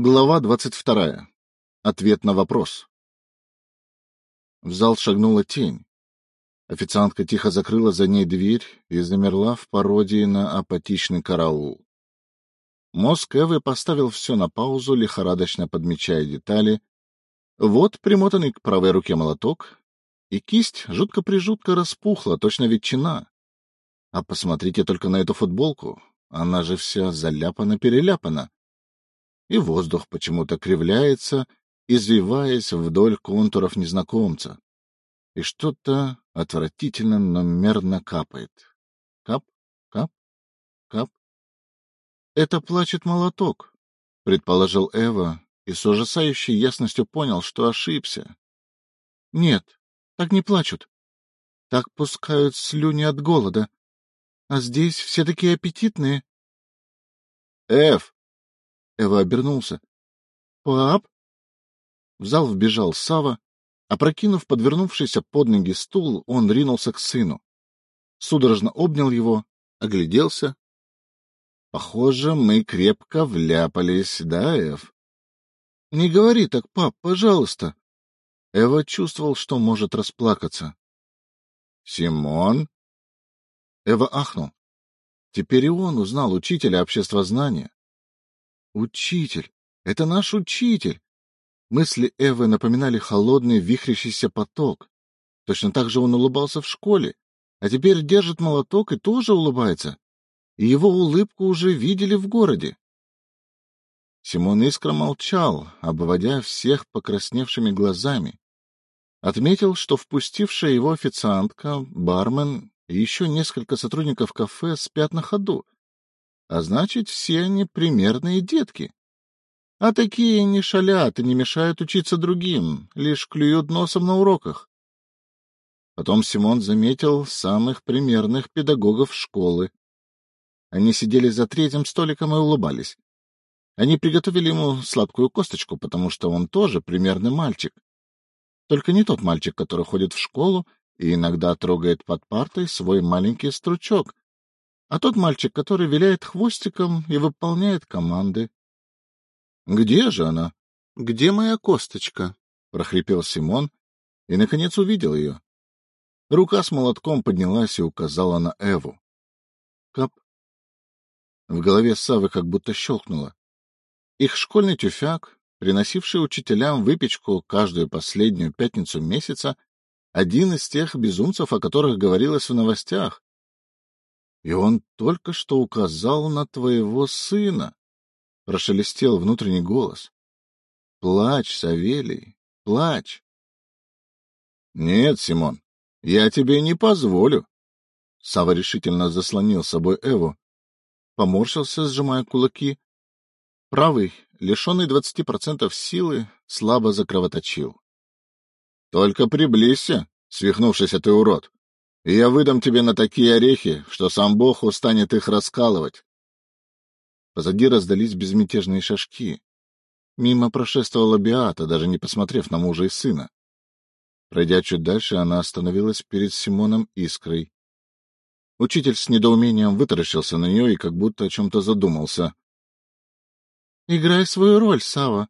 Глава двадцать вторая. Ответ на вопрос. В зал шагнула тень. Официантка тихо закрыла за ней дверь и замерла в пародии на апатичный караул. Мозг Эвы поставил все на паузу, лихорадочно подмечая детали. Вот примотанный к правой руке молоток, и кисть жутко-прижутко распухла, точно ветчина. А посмотрите только на эту футболку, она же вся заляпана-переляпана. И воздух почему-то кривляется, извиваясь вдоль контуров незнакомца. И что-то отвратительно, но мерно капает. Кап, кап, кап. Это плачет молоток, предположил Эва, и с ужасающей ясностью понял, что ошибся. Нет, так не плачут. Так пускают слюни от голода. А здесь все такие аппетитные. Эв! Эва обернулся. Пап? В зал вбежал Сава. Опрокинув подвернувшийся под ноги стул, он ринулся к сыну. Судорожно обнял его, огляделся. Похоже, мы крепко вляпались, да, Эв? Не говори так, пап, пожалуйста. Эва чувствовал, что может расплакаться. Симон? Эва ахнул. Теперь и он узнал учителя обществознания. Учитель! Это наш учитель! Мысли Эвы напоминали холодный вихрящийся поток. Точно так же он улыбался в школе, а теперь держит молоток и тоже улыбается. И его улыбку уже видели в городе. Симон Искра молчал, обводя всех покрасневшими глазами. Отметил, что впустившая его официантка, бармен и еще несколько сотрудников кафе спят на ходу. А значит, все они примерные детки. А такие не шалят и не мешают учиться другим, лишь клюют носом на уроках. Потом Симон заметил самых примерных педагогов школы. Они сидели за третьим столиком и улыбались. Они приготовили ему сладкую косточку, потому что он тоже примерный мальчик. Только не тот мальчик, который ходит в школу и иногда трогает под партой свой маленький стручок, а тот мальчик, который виляет хвостиком и выполняет команды. Где же она? Где моя косточка? прохрипел Симон и наконец увидел ее. Рука с молотком поднялась и указала на Эву. Кап. В голове Савы как будто щелкнуло. Их школьный тюфяк, приносивший учителям выпечку каждую последнюю пятницу месяца, один из тех безумцев, о которых говорилось в новостях. И он только что указал на твоего сына прошелестел внутренний голос. — Плачь, Савелий, плачь. — Нет, Симон, я тебе не позволю. Сава решительно заслонил собой Эву, поморщился, сжимая кулаки. Правый, лишенный двадцати процентов силы, слабо закровоточил. — Только приблизься, свихнувшийся ты урод, и я выдам тебе на такие орехи, что сам Бог устанет их раскалывать. Позади раздались безмятежные шажки. Мимо прошествовала Биата, даже не посмотрев на мужа и сына. Пройдя чуть дальше, она остановилась перед Симоном Искрой. Учитель с недоумением вытаращился на нее и как будто о чем-то задумался. — Играй свою роль, Сава.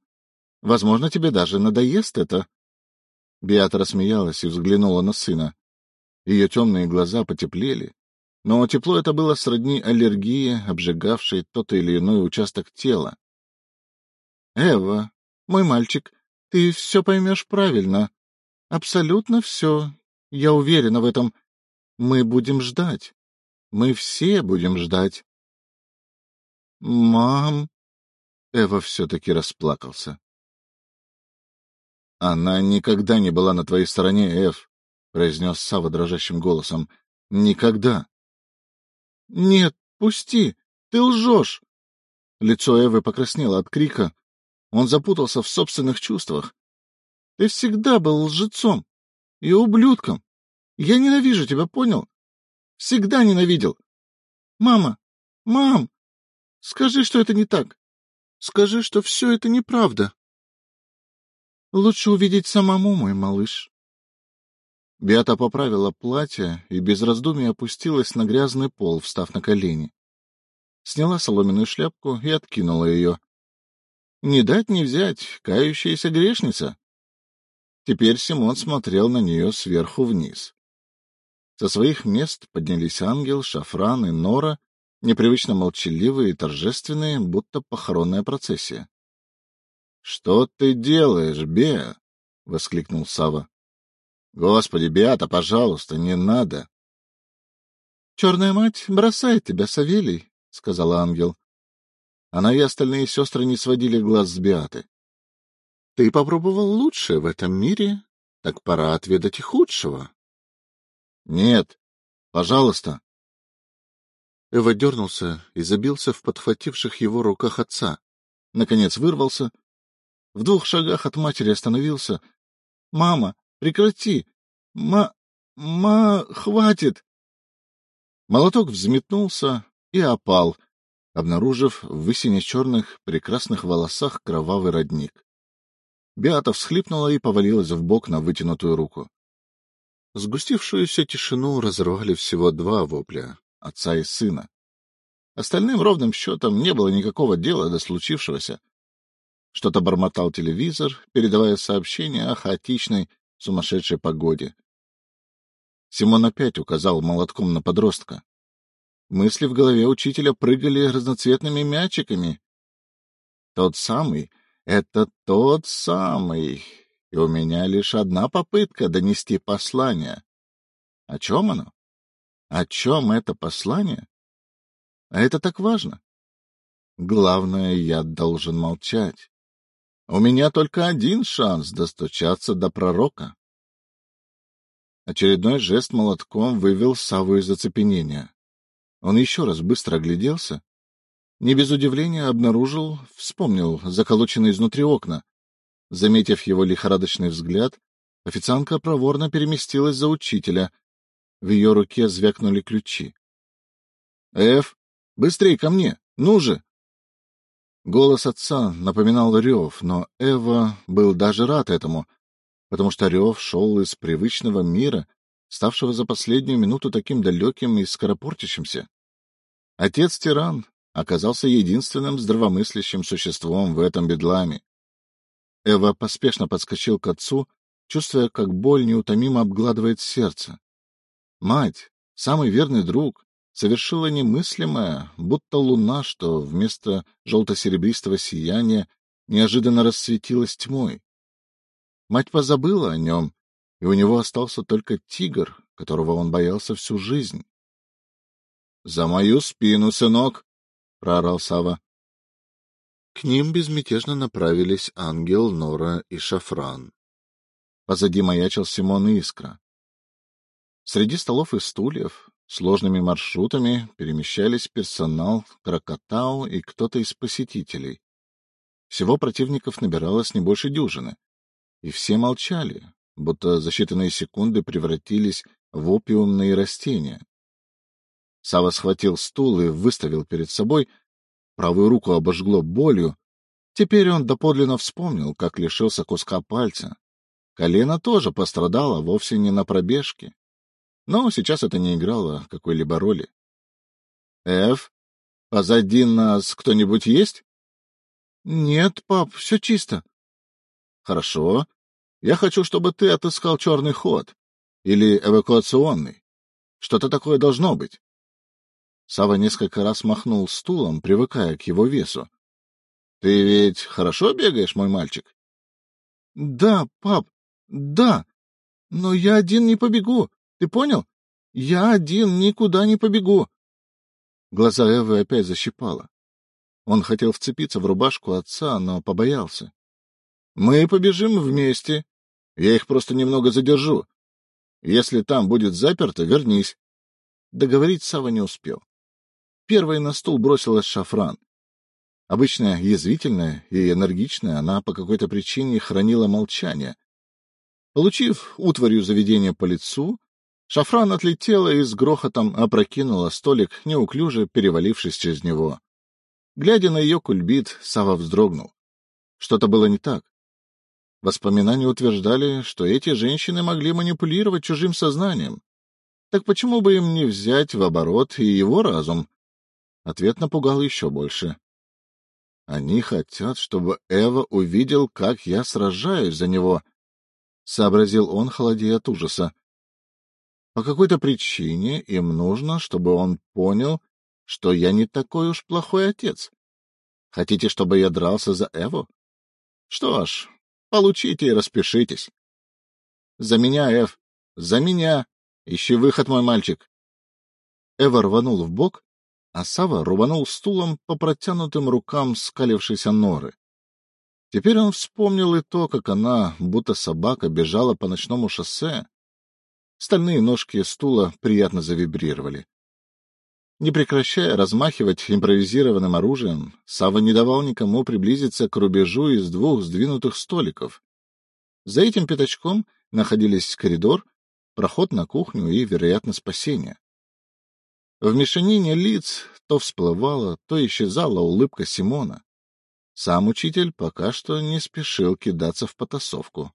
Возможно, тебе даже надоест это. Биата рассмеялась и взглянула на сына. Ее темные глаза потеплели, но тепло это было сродни аллергии, обжигавшей тот или иной участок тела. — Эва, мой мальчик, ты все поймешь правильно. Абсолютно все. Я уверена в этом. Мы будем ждать. Мы все будем ждать. — Мам... Эва все-таки расплакался. — Она никогда не была на твоей стороне, Эв, — произнес Сава дрожащим голосом. — Никогда. — Нет, пусти! Ты лжешь! Лицо Эвы покраснело от крика. Он запутался в собственных чувствах. — Ты всегда был лжецом и ублюдком. Я ненавижу тебя, понял? Всегда ненавидел. Мама! Мам! Скажи, что это не так. Скажи, что все это неправда. Лучше увидеть самому, мой малыш. Беата поправила платье и без раздумий опустилась на грязный пол, встав на колени. Сняла соломенную шляпку и откинула ее. Не дать не взять, кающаяся грешница. Теперь Симон смотрел на нее сверху вниз. Со своих мест поднялись ангел, шафран и нора, непривычно молчаливые и торжественные, будто похоронная процессия. — Что ты делаешь, Беа? — воскликнул Сава. Господи, Беата, пожалуйста, не надо. — Черная мать бросает тебя, Савелий, — сказала ангел. Она и остальные сестры не сводили глаз с Беаты. — Ты попробовал лучшее в этом мире, так пора отведать и худшего. — Нет, пожалуйста. Эва дернулся и забился в подхвативших его руках отца. Наконец вырвался. В двух шагах от матери остановился. — Мама, прекрати! Ма... ма... хватит! Молоток взметнулся и опал, обнаружив в высине черных прекрасных волосах кровавый родник. Беата всхлипнула и повалилась в бок на вытянутую руку. Сгустившуюся тишину разорвали всего два вопля — отца и сына. Остальным ровным счетом не было никакого дела до случившегося. Что-то бормотал телевизор, передавая сообщение о хаотичной, сумасшедшей погоде. Симон опять указал молотком на подростка. Мысли в голове учителя прыгали разноцветными мячиками. Тот самый — это тот самый, и у меня лишь одна попытка донести послание. О чем оно? О чем это послание? А это так важно. Главное, я должен молчать. У меня только один шанс достучаться до пророка. Очередной жест молотком вывел Саву из оцепенения. Он еще раз быстро огляделся. Не без удивления обнаружил, вспомнил заколоченные изнутри окна. Заметив его лихорадочный взгляд, официантка проворно переместилась за учителя. В ее руке звякнули ключи. — Эф, быстрей ко мне! Ну же! Голос отца напоминал рев, но Эва был даже рад этому — потому что рев шел из привычного мира, ставшего за последнюю минуту таким далеким и скоропортящимся. Отец-тиран оказался единственным здравомыслящим существом в этом бедламе. Эва поспешно подскочил к отцу, чувствуя, как боль неутомимо обгладывает сердце. Мать, самый верный друг, совершила немыслимое, будто луна, что вместо желто-серебристого сияния неожиданно расцветилась тьмой. Мать позабыла о нем, и у него остался только тигр, которого он боялся всю жизнь. — За мою спину, сынок! — проорал Сава. К ним безмятежно направились ангел, Нора и Шафран. Позади маячил Симон Искра. Среди столов и стульев сложными маршрутами перемещались персонал, Крокотау и кто-то из посетителей. Всего противников набиралось не больше дюжины и все молчали, будто за считанные секунды превратились в опиумные растения. Сава схватил стул и выставил перед собой, правую руку обожгло болью. Теперь он доподлинно вспомнил, как лишился куска пальца. Колено тоже пострадало вовсе не на пробежке. Но сейчас это не играло какой-либо роли. — Эф, позади нас кто-нибудь есть? — Нет, пап, все чисто. Хорошо. Я хочу, чтобы ты отыскал черный ход. Или эвакуационный. Что-то такое должно быть. Сава несколько раз махнул стулом, привыкая к его весу. — Ты ведь хорошо бегаешь, мой мальчик? — Да, пап, да. Но я один не побегу. Ты понял? Я один никуда не побегу. Глаза Эвы опять защипало. Он хотел вцепиться в рубашку отца, но побоялся. Мы побежим вместе. Я их просто немного задержу. Если там будет заперто, вернись. Договорить Сава не успел. Первой на стул бросилась шафран. Обычно язвительная и энергичная, она по какой-то причине хранила молчание. Получив утварью заведения по лицу, шафран отлетела и с грохотом опрокинула столик, неуклюже перевалившись через него. Глядя на ее кульбит, Сава вздрогнул. Что-то было не так. Воспоминания утверждали, что эти женщины могли манипулировать чужим сознанием. Так почему бы им не взять в оборот и его разум? Ответ напугал еще больше. Они хотят, чтобы Эва увидел, как я сражаюсь за него, — сообразил он, холодея от ужаса. По какой-то причине им нужно, чтобы он понял, что я не такой уж плохой отец. Хотите, чтобы я дрался за Эву? Что ж, получите и распишитесь. За меня, Эв, за меня. Ищи выход, мой мальчик. Эва рванул в бок, а Сава рубанул стулом по протянутым рукам скалившейся норы. Теперь он вспомнил и то, как она, будто собака, бежала по ночному шоссе. Стальные ножки стула приятно завибрировали. Не прекращая размахивать импровизированным оружием, Сава не давал никому приблизиться к рубежу из двух сдвинутых столиков. За этим пятачком находились коридор, проход на кухню и, вероятно, спасение. В мешанине лиц то всплывала, то исчезала улыбка Симона. Сам учитель пока что не спешил кидаться в потасовку.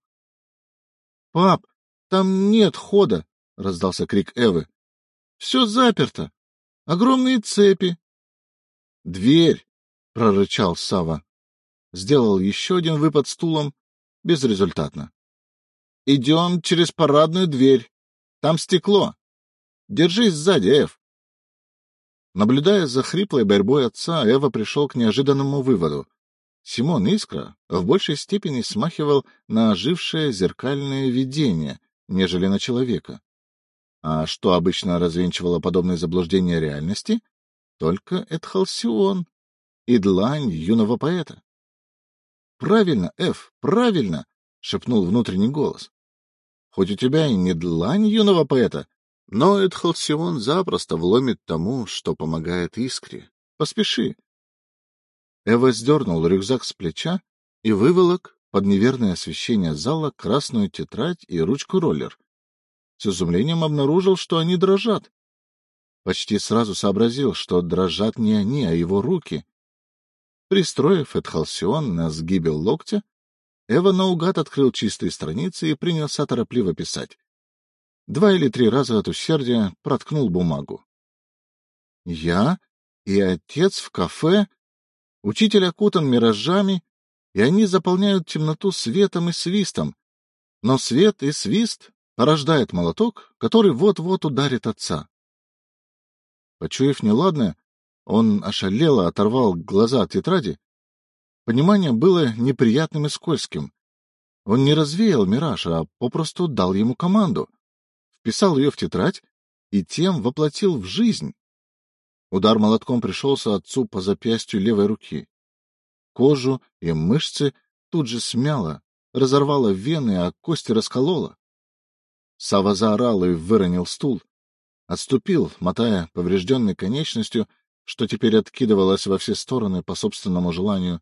— Пап, там нет хода! — раздался крик Эвы. — Все заперто! Огромные цепи! — Дверь! — прорычал Сава. Сделал еще один выпад стулом, безрезультатно. — Идем через парадную дверь. Там стекло. Держись сзади, Эв. Наблюдая за хриплой борьбой отца, Эва пришел к неожиданному выводу. Симон Искра в большей степени смахивал на ожившее зеркальное видение, нежели на человека. А что обычно развенчивало подобные заблуждения реальности? Только Эдхалсион и длань юного поэта. — Правильно, Эф, правильно! — шепнул внутренний голос. — Хоть у тебя и не длань юного поэта, но Эдхалсион запросто вломит тому, что помогает искре. Поспеши. Эва сдернул рюкзак с плеча и выволок под неверное освещение зала красную тетрадь и ручку-роллер. С изумлением обнаружил, что они дрожат. Почти сразу сообразил, что дрожат не они, а его руки. Пристроив Эдхалсион на сгибе локтя, Эва наугад открыл чистые страницы и принялся торопливо писать. Два или три раза от усердия проткнул бумагу. Я и отец в кафе, учитель окутан миражами, и они заполняют темноту светом и свистом. Но свет и свист порождает молоток, который вот-вот ударит отца. Почуяв неладное, он ошалело оторвал глаза от тетради. Понимание было неприятным и скользким. Он не развеял мираж, а попросту дал ему команду вписал ее в тетрадь и тем воплотил в жизнь. Удар молотком пришелся отцу по запястью левой руки. Кожу и мышцы тут же смяло, разорвало вены, а кости раскололо. Сава заорал и выронил стул. Отступил, мотая поврежденной конечностью, что теперь откидывалось во все стороны по собственному желанию.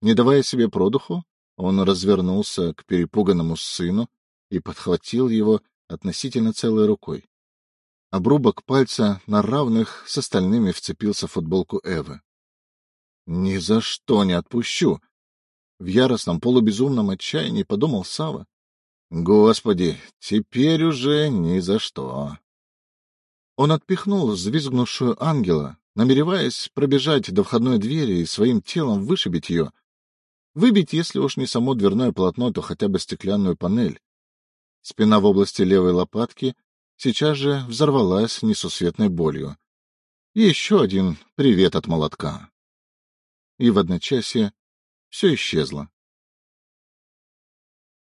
Не давая себе продуху, он развернулся к перепуганному сыну и подхватил его относительно целой рукой. Обрубок пальца на равных с остальными вцепился в футболку Эвы. — Ни за что не отпущу! В яростном полубезумном отчаянии подумал Сава. Господи, теперь уже ни за что. Он отпихнул взвизгнувшую ангела, намереваясь пробежать до входной двери и своим телом вышибить ее. Выбить, если уж не само дверное полотно, то хотя бы стеклянную панель. Спина в области левой лопатки сейчас же взорвалась несусветной болью. И еще один привет от молотка. И в одночасье все исчезло.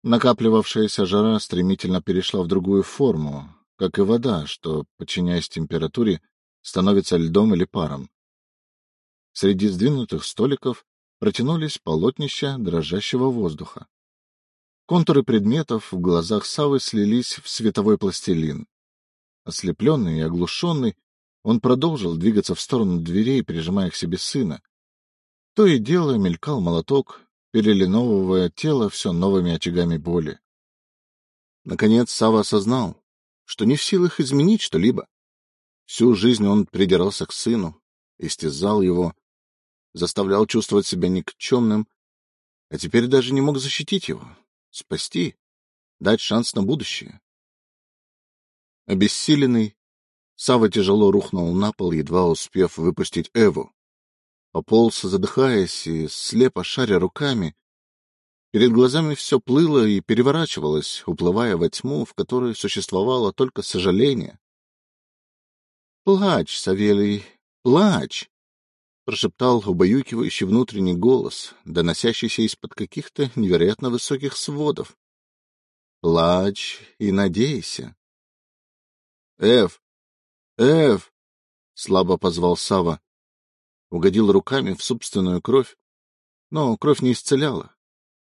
Накапливавшаяся жара стремительно перешла в другую форму, как и вода, что, подчиняясь температуре, становится льдом или паром. Среди сдвинутых столиков протянулись полотнища дрожащего воздуха. Контуры предметов в глазах Савы слились в световой пластилин. Ослепленный и оглушенный, он продолжил двигаться в сторону дверей, прижимая к себе сына. То и дело мелькал молоток, перелиновывая тело все новыми очагами боли. Наконец Сава осознал, что не в силах изменить что-либо. Всю жизнь он придирался к сыну, истязал его, заставлял чувствовать себя никчемным, а теперь даже не мог защитить его, спасти, дать шанс на будущее. Обессиленный, Сава тяжело рухнул на пол, едва успев выпустить Эву. Пополз, задыхаясь и слепо шаря руками. Перед глазами все плыло и переворачивалось, уплывая во тьму, в которой существовало только сожаление. — Плачь, Савелий, плачь! — прошептал убаюкивающий внутренний голос, доносящийся из-под каких-то невероятно высоких сводов. — Плачь и надейся. — Эв! Эв! — слабо позвал Сава. Угодил руками в собственную кровь, но кровь не исцеляла,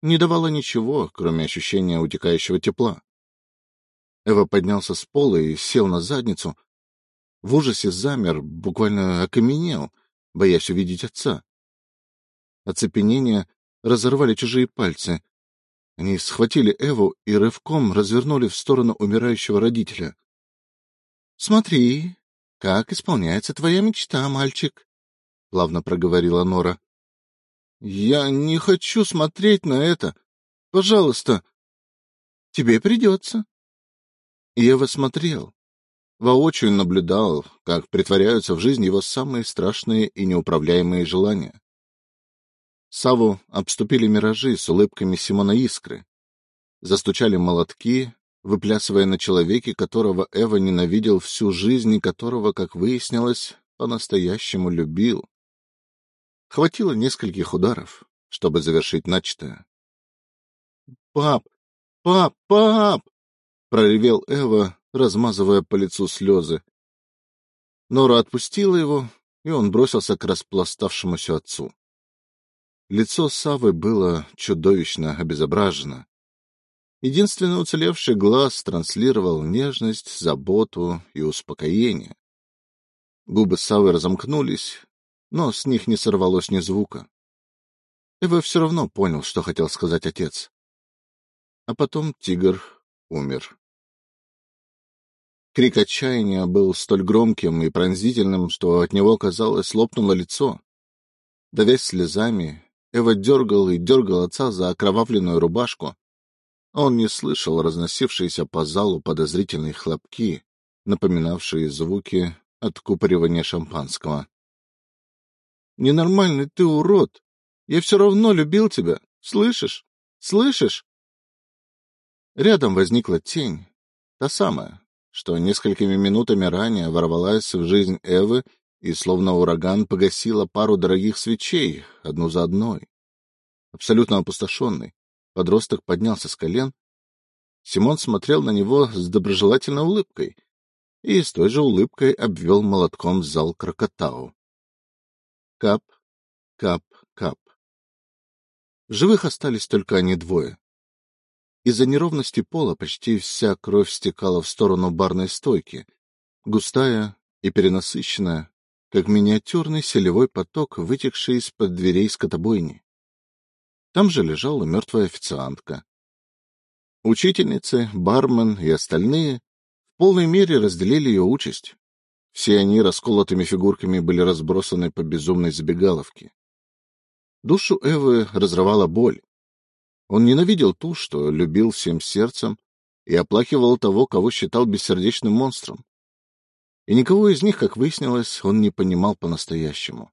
не давала ничего, кроме ощущения утекающего тепла. Эва поднялся с пола и сел на задницу. В ужасе замер, буквально окаменел — боясь увидеть отца. Оцепенение разорвали чужие пальцы. Они схватили Эву и рывком развернули в сторону умирающего родителя. — Смотри, как исполняется твоя мечта, мальчик, — плавно проговорила Нора. — Я не хочу смотреть на это. Пожалуйста. — Тебе придется. Ева смотрел воочию наблюдал, как притворяются в жизнь его самые страшные и неуправляемые желания. Саву обступили миражи с улыбками Симона Искры. Застучали молотки, выплясывая на человеке, которого Эва ненавидел всю жизнь и которого, как выяснилось, по-настоящему любил. Хватило нескольких ударов, чтобы завершить начатое. — Пап! Пап! Пап! — проревел Эва, размазывая по лицу слезы. Нора отпустила его, и он бросился к распластавшемуся отцу. Лицо Савы было чудовищно обезображено. Единственный уцелевший глаз транслировал нежность, заботу и успокоение. Губы Савы разомкнулись, но с них не сорвалось ни звука. Эва все равно понял, что хотел сказать отец. А потом тигр умер. Крик отчаяния был столь громким и пронзительным, что от него, казалось, лопнуло лицо. Давясь слезами, Эва дергал и дергал отца за окровавленную рубашку. Он не слышал разносившиеся по залу подозрительные хлопки, напоминавшие звуки откупоривания шампанского. — Ненормальный ты урод! Я все равно любил тебя! Слышишь? Слышишь? Рядом возникла тень, та самая, что несколькими минутами ранее ворвалась в жизнь Эвы и, словно ураган, погасила пару дорогих свечей, одну за одной. Абсолютно опустошенный, подросток поднялся с колен. Симон смотрел на него с доброжелательной улыбкой и с той же улыбкой обвел молотком зал Крокотау. Кап, кап, кап. Живых остались только они двое. Из-за неровности пола почти вся кровь стекала в сторону барной стойки, густая и перенасыщенная, как миниатюрный селевой поток, вытекший из-под дверей скотобойни. Там же лежала мертвая официантка. Учительницы, бармен и остальные в полной мере разделили ее участь. Все они расколотыми фигурками были разбросаны по безумной забегаловке. Душу Эвы разрывала боль. Он ненавидел ту, что любил всем сердцем, и оплакивал того, кого считал бессердечным монстром. И никого из них, как выяснилось, он не понимал по-настоящему.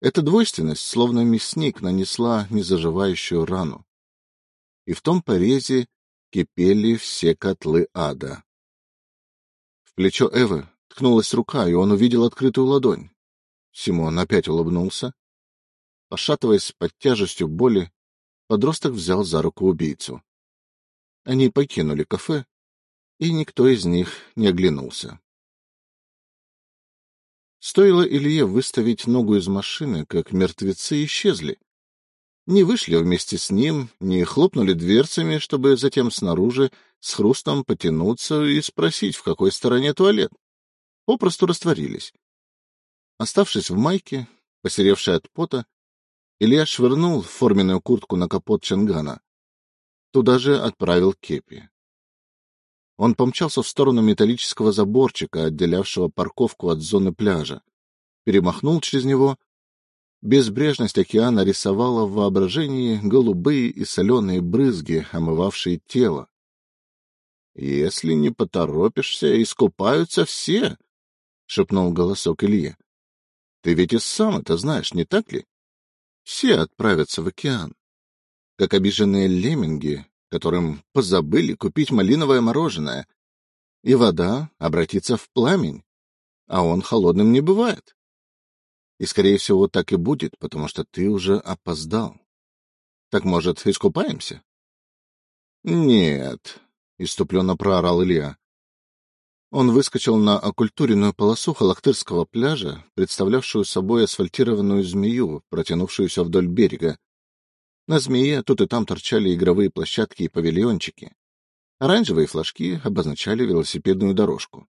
Эта двойственность, словно мясник, нанесла незаживающую рану. И в том порезе кипели все котлы ада. В плечо Эвы ткнулась рука, и он увидел открытую ладонь. Симон опять улыбнулся. Пошатываясь под тяжестью боли, подросток взял за руку убийцу. Они покинули кафе, и никто из них не оглянулся. Стоило Илье выставить ногу из машины, как мертвецы исчезли. Не вышли вместе с ним, не хлопнули дверцами, чтобы затем снаружи с хрустом потянуться и спросить, в какой стороне туалет. Попросту растворились. Оставшись в майке, посеревшей от пота, Илья швырнул форменную куртку на капот Чангана. Туда же отправил кепи. Он помчался в сторону металлического заборчика, отделявшего парковку от зоны пляжа. Перемахнул через него. Безбрежность океана рисовала в воображении голубые и соленые брызги, омывавшие тело. «Если не поторопишься, искупаются все», — шепнул голосок Ильи. Ты ведь и сам это знаешь, не так ли? Все отправятся в океан, как обиженные лемминги, которым позабыли купить малиновое мороженое, и вода обратится в пламень, а он холодным не бывает. И, скорее всего, так и будет, потому что ты уже опоздал. Так, может, искупаемся? — Нет, — иступленно проорал Илья. Он выскочил на окультуренную полосу Халактырского пляжа, представлявшую собой асфальтированную змею, протянувшуюся вдоль берега. На змее тут и там торчали игровые площадки и павильончики. Оранжевые флажки обозначали велосипедную дорожку.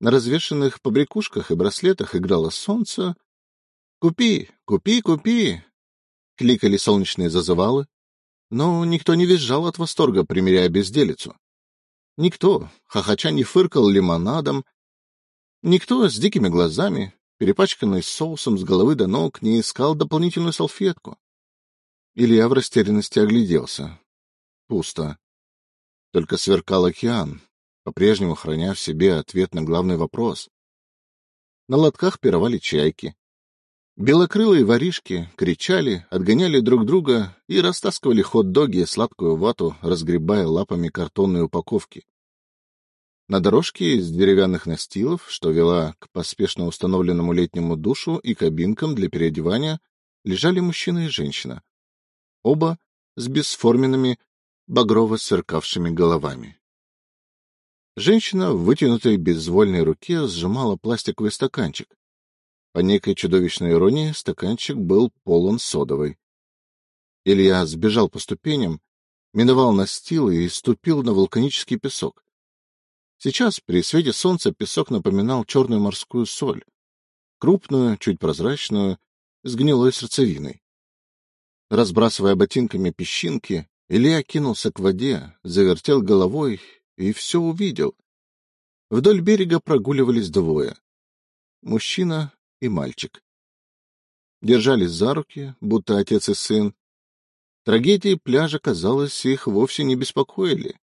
На развешанных побрякушках и браслетах играло солнце. «Купи, купи, купи!» Кликали солнечные зазывалы, но никто не визжал от восторга, примеряя безделицу. Никто, хохоча, не фыркал лимонадом. Никто с дикими глазами, перепачканный соусом с головы до ног, не искал дополнительную салфетку. Илья в растерянности огляделся. Пусто. Только сверкал океан, по-прежнему храня в себе ответ на главный вопрос. На лотках пировали чайки. Белокрылые воришки кричали, отгоняли друг друга и растаскивали хот-доги и сладкую вату, разгребая лапами картонные упаковки. На дорожке из деревянных настилов, что вела к поспешно установленному летнему душу и кабинкам для переодевания, лежали мужчина и женщина. Оба с бесформенными, багрово сверкавшими головами. Женщина в вытянутой безвольной руке сжимала пластиковый стаканчик. По некой чудовищной иронии стаканчик был полон содовой. Илья сбежал по ступеням, миновал настил и ступил на вулканический песок. Сейчас при свете солнца песок напоминал черную морскую соль, крупную, чуть прозрачную, с гнилой сердцевиной. Разбрасывая ботинками песчинки, Илья кинулся к воде, завертел головой и все увидел. Вдоль берега прогуливались двое. Мужчина и мальчик. Держались за руки, будто отец и сын. Трагедии пляжа, казалось, их вовсе не беспокоили.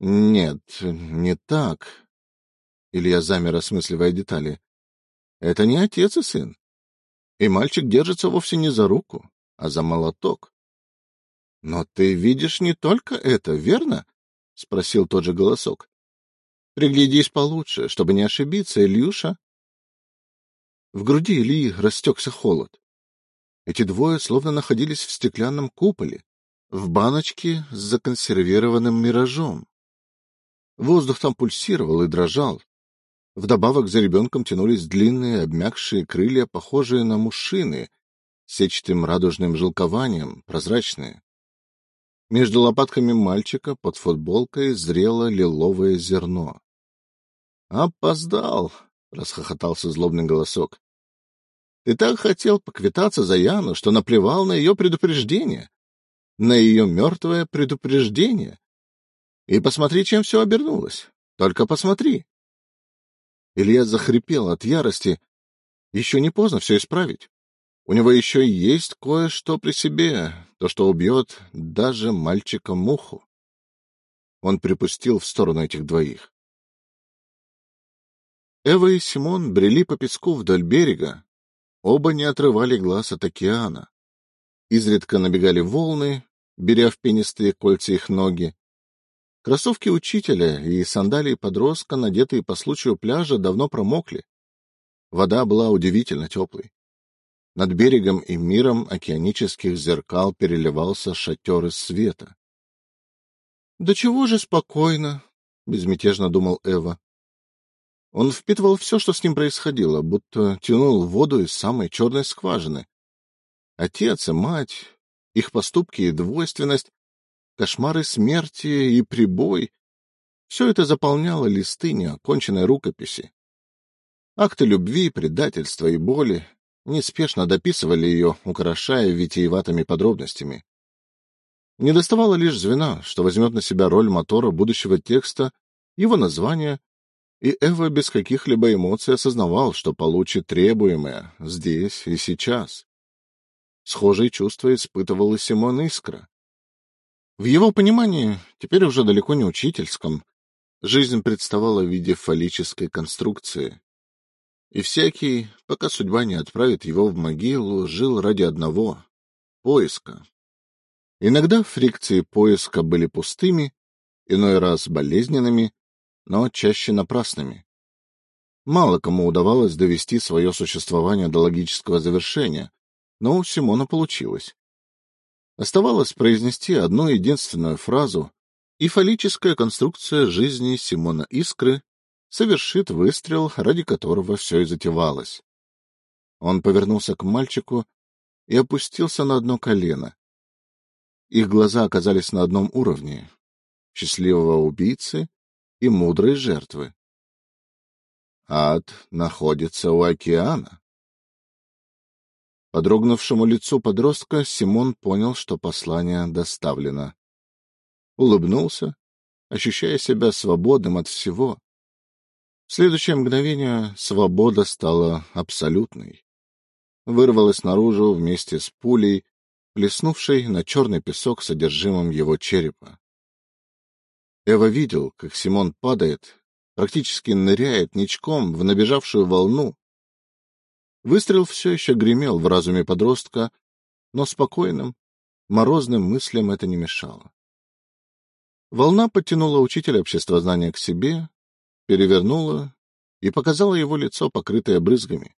Нет, не так. Илья замер, осмысливая детали. Это не отец и сын. И мальчик держится вовсе не за руку, а за молоток. Но ты видишь не только это, верно? — спросил тот же голосок. — Приглядись получше, чтобы не ошибиться, Ильюша. В груди Ильи растекся холод. Эти двое словно находились в стеклянном куполе, в баночке с законсервированным миражом. Воздух там пульсировал и дрожал. Вдобавок за ребенком тянулись длинные обмякшие крылья, похожие на мушины, сетчатым радужным жилкованием, прозрачные. Между лопатками мальчика под футболкой зрело лиловое зерно. «Опоздал!» — расхохотался злобный голосок. «Ты так хотел поквитаться за Яну, что наплевал на ее предупреждение, на ее мертвое предупреждение. И посмотри, чем все обернулось. Только посмотри!» Илья захрипел от ярости. Еще не поздно все исправить. У него еще есть кое-что при себе, то, что убьет даже мальчика-муху. Он припустил в сторону этих двоих. Эва и Симон брели по песку вдоль берега. Оба не отрывали глаз от океана. Изредка набегали волны, беря в пенистые кольца их ноги. Кроссовки учителя и сандалии подростка, надетые по случаю пляжа, давно промокли. Вода была удивительно теплой. Над берегом и миром океанических зеркал переливался шатер из света. — Да чего же спокойно, — безмятежно думал Эва. Он впитывал все, что с ним происходило, будто тянул воду из самой черной скважины. Отец и мать, их поступки и двойственность, кошмары смерти и прибой — все это заполняло листы неоконченной рукописи. Акты любви, предательства и боли, неспешно дописывали ее, украшая витиеватыми подробностями. Не доставало лишь звена, что возьмет на себя роль мотора будущего текста, его название, и Эва без каких-либо эмоций осознавал, что получит требуемое здесь и сейчас. Схожие чувства испытывал и Симон Искра. В его понимании, теперь уже далеко не учительском, жизнь представала в виде фаллической конструкции, И всякий, пока судьба не отправит его в могилу, жил ради одного — поиска. Иногда фрикции поиска были пустыми, иной раз болезненными, но чаще напрасными. Мало кому удавалось довести свое существование до логического завершения, но у Симона получилось. Оставалось произнести одну единственную фразу, и фаллическая конструкция жизни Симона Искры совершит выстрел, ради которого все и затевалось. Он повернулся к мальчику и опустился на одно колено. Их глаза оказались на одном уровне — счастливого убийцы и мудрой жертвы. Ад находится у океана. По дрогнувшему лицу подростка Симон понял, что послание доставлено. Улыбнулся, ощущая себя свободным от всего. В следующее мгновение свобода стала абсолютной. Вырвалась наружу вместе с пулей, плеснувшей на черный песок содержимым его черепа. Эва видел, как Симон падает, практически ныряет ничком в набежавшую волну, Выстрел все еще гремел в разуме подростка, но спокойным, морозным мыслям это не мешало. Волна подтянула учителя обществознания к себе, перевернула и показала его лицо, покрытое брызгами.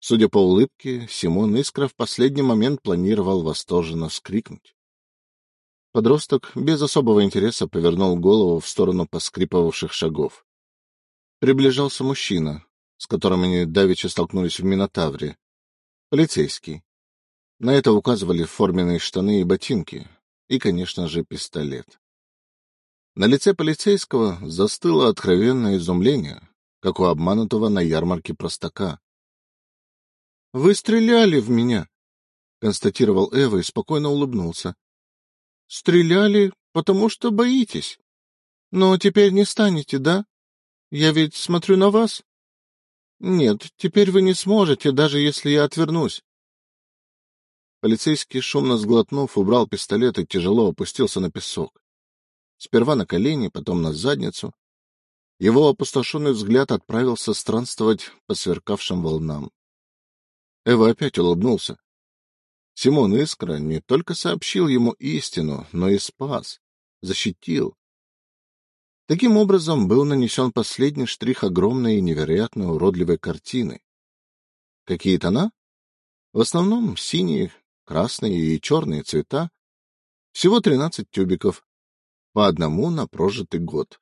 Судя по улыбке, Симон Искра в последний момент планировал восторженно вскрикнуть. Подросток без особого интереса повернул голову в сторону поскрипывавших шагов. Приближался мужчина, с которым они давеча столкнулись в Минотавре. Полицейский. На это указывали форменные штаны и ботинки. И, конечно же, пистолет. На лице полицейского застыло откровенное изумление, как у обманутого на ярмарке простака. — Вы стреляли в меня, — констатировал Эва и спокойно улыбнулся. — Стреляли, потому что боитесь. Но теперь не станете, да? Я ведь смотрю на вас. Нет, теперь вы не сможете, даже если я отвернусь. Полицейский, шумно сглотнув, убрал пистолет и тяжело опустился на песок. Сперва на колени, потом на задницу. Его опустошенный взгляд отправился странствовать по сверкавшим волнам. Эва опять улыбнулся. Симон Искра не только сообщил ему истину, но и спас, защитил, Таким образом был нанесен последний штрих огромной и невероятно уродливой картины. Какие тона? В основном синие, красные и черные цвета. Всего тринадцать тюбиков, по одному на прожитый год.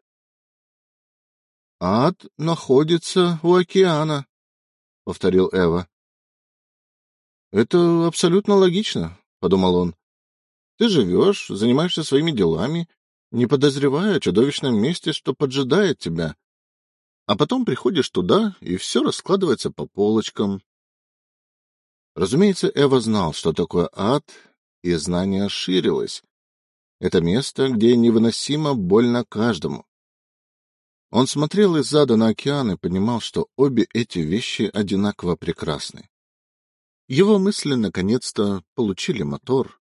«Ад находится у океана», — повторил Эва. «Это абсолютно логично», — подумал он. «Ты живешь, занимаешься своими делами, не подозревая о чудовищном месте, что поджидает тебя. А потом приходишь туда, и все раскладывается по полочкам. Разумеется, Эва знал, что такое ад, и знание ширилось. Это место, где невыносимо больно каждому. Он смотрел из зада на океан и понимал, что обе эти вещи одинаково прекрасны. Его мысли наконец-то получили мотор,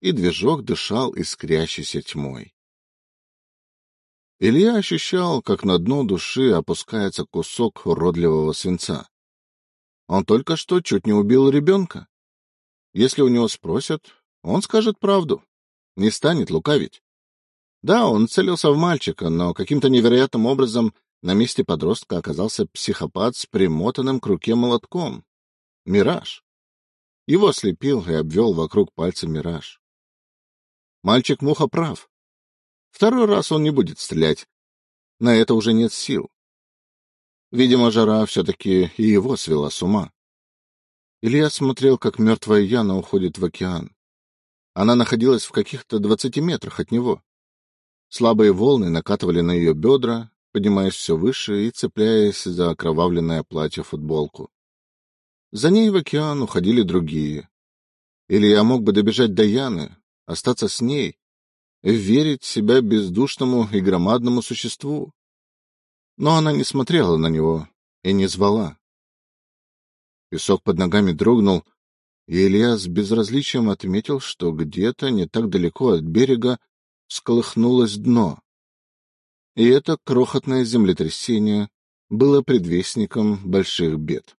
и движок дышал искрящейся тьмой. Илья ощущал, как на дно души опускается кусок уродливого свинца. Он только что чуть не убил ребенка. Если у него спросят, он скажет правду, не станет лукавить. Да, он целился в мальчика, но каким-то невероятным образом на месте подростка оказался психопат с примотанным к руке молотком. Мираж. Его ослепил и обвел вокруг пальца мираж. Мальчик-муха прав. Второй раз он не будет стрелять. На это уже нет сил. Видимо, жара все-таки и его свела с ума. Илья смотрел, как мертвая Яна уходит в океан. Она находилась в каких-то двадцати метрах от него. Слабые волны накатывали на ее бедра, поднимаясь все выше и цепляясь за окровавленное платье-футболку. За ней в океан уходили другие. Илья мог бы добежать до Яны, остаться с ней, верить себя бездушному и громадному существу. Но она не смотрела на него и не звала. Песок под ногами дрогнул, и Илья с безразличием отметил, что где-то не так далеко от берега сколыхнулось дно. И это крохотное землетрясение было предвестником больших бед.